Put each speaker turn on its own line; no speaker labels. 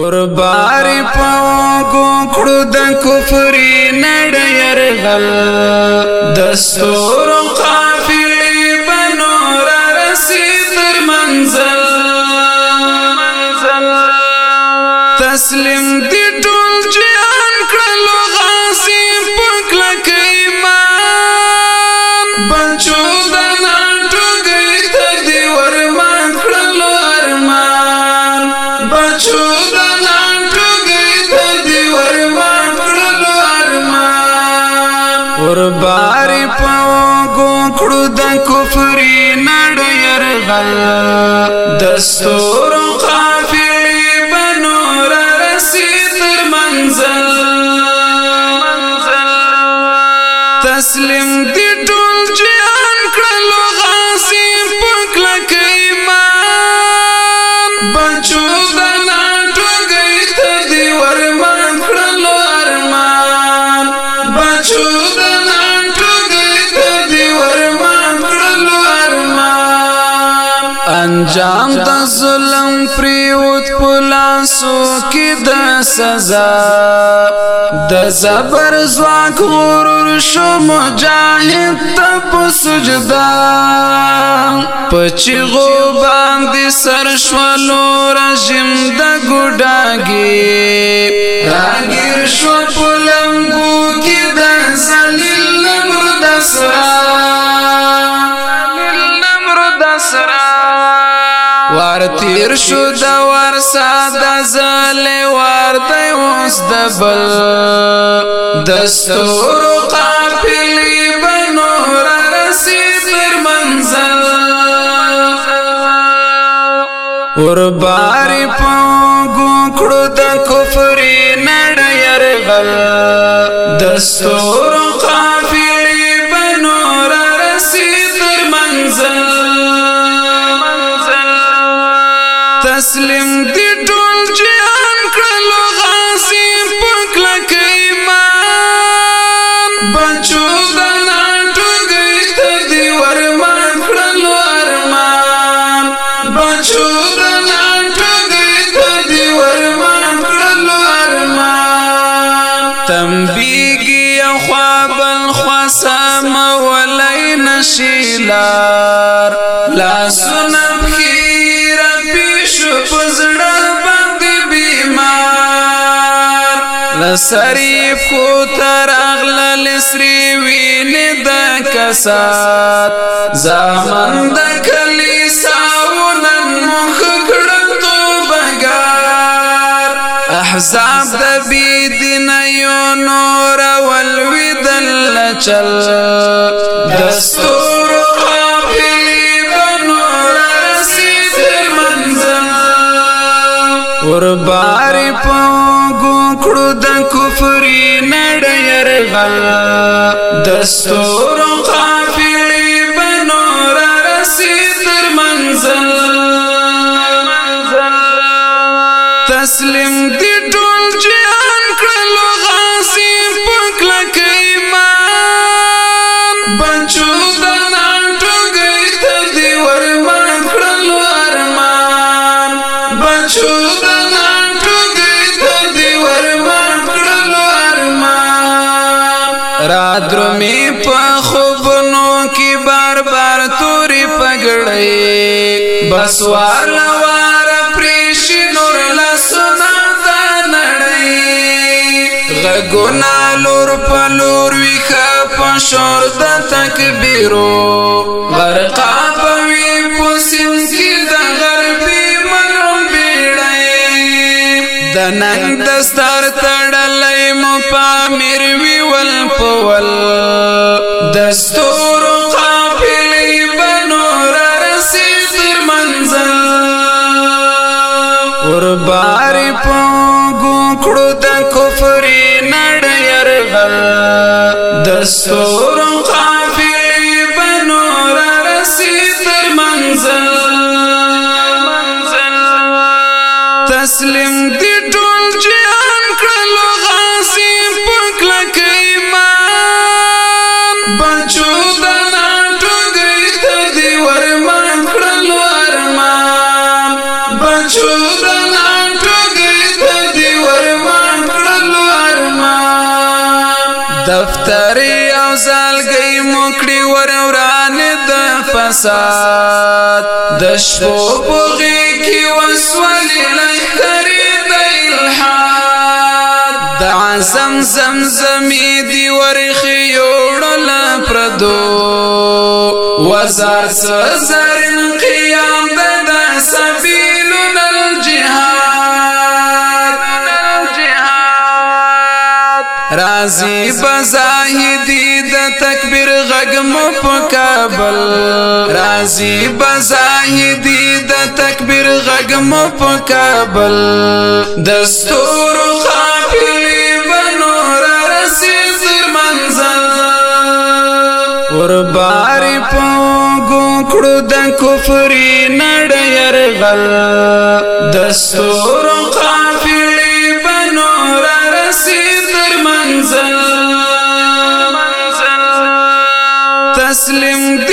ورباری پاوگو کڑو دا کفری نڑیر غل دستور قافلی بنور رسی در منزل تسلیم دی توربار په ګوکړو د کفر نړۍ رغل دستور قافلې بنور رسید منزل تسلیم دې ټول جهان کړلو غازي پکلا کېمان بچو دنا ټګي ته دې ورمان کړلو ارمان بچو انجام د ظلم پریوت پلاسو کې د سزا د زبر زواک غرور شو مجاهد ته په سجدا پچی غو باندې سر شولو رژم د ګډاګي راګیر شو پلمګو کې د ذلیل مرد اسرا سرا ور تیر شو د ور ساده زل ور د اوس د بل د ستور قافلې بنور رسی تر منزل ور باري پونګو کړو د کفر نړ يرغل د ستور تمبیگی خوا بل خوا سام ولی نشیلار لا سنم خیر پیشو پزڑا بند بیمار لسری فوتر اغلل سری وین دا کسات زامن دا کلی ساونن مخکڑ تو بگار احزاب دا بی نور والودل چل دستور قافلی بنور رسید منزل ورباری پوگو کڑو دا کفری نڑیر غل دستور را درمی په خوبونو کې بار بار تورې پګړې بس والا وار پریش نور لسنا تا نړۍ غګونا لور په لور ویخه په شور د تکبیرو غرقا په وی پسیم کې د غربي منو بیړې د نن دستار تړلې مو پامیر وی ول پول دستور قافلې بنور رسي تر منزل ور بار پونګو کړو د کفر نړ يرغل دستور قافلې بنور رسي تر منزل دفتری او زالګي موکړي ور وران د فساد د شپو بغي کې وسولې لختري د الحاد د عزم زمزمې دی ورخي یوړل پردو وزار سزا رازی بزاهدی د تکبیر غغم په کابل رازی بزاهدی د تکبیر غغم په کابل دستور قافلی بنور رسی زر منزل ورباری پونګو کړو د کفر نړ يرغل دستور قافلی منزل تسلیم